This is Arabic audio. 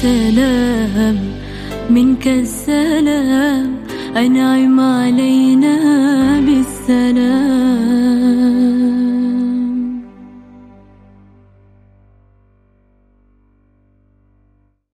السلام منك السلام أنعم علينا بالسلام.